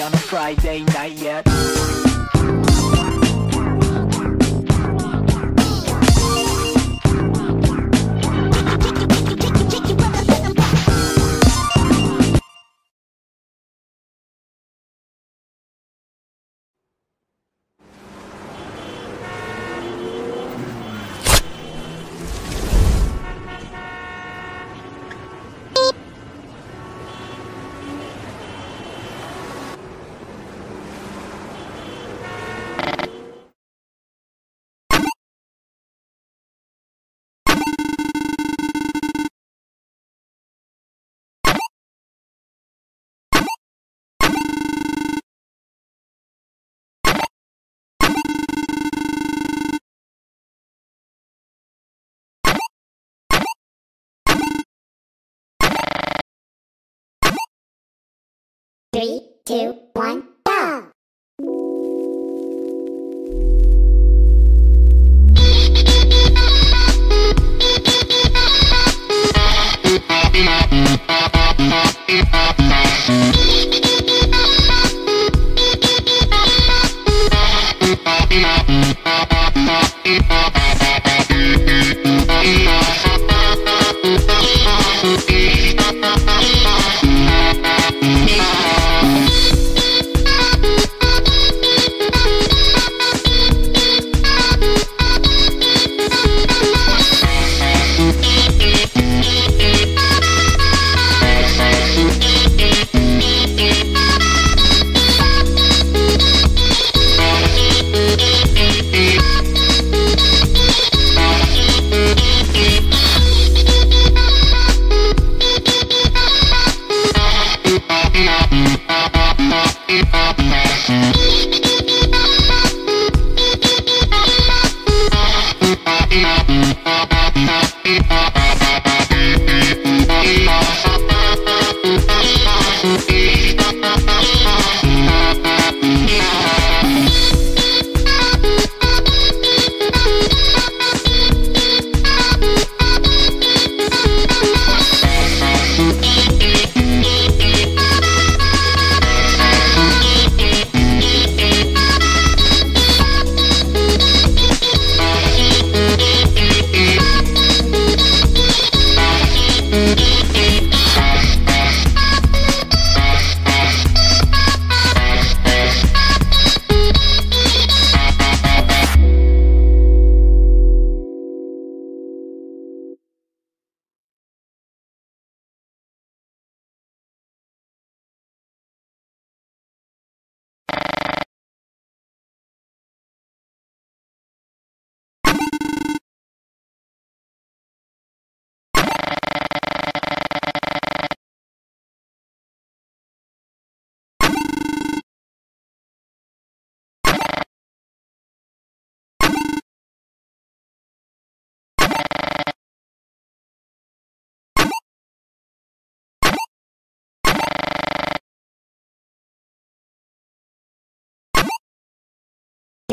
on a Friday night yet. Three, two,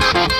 Thank you.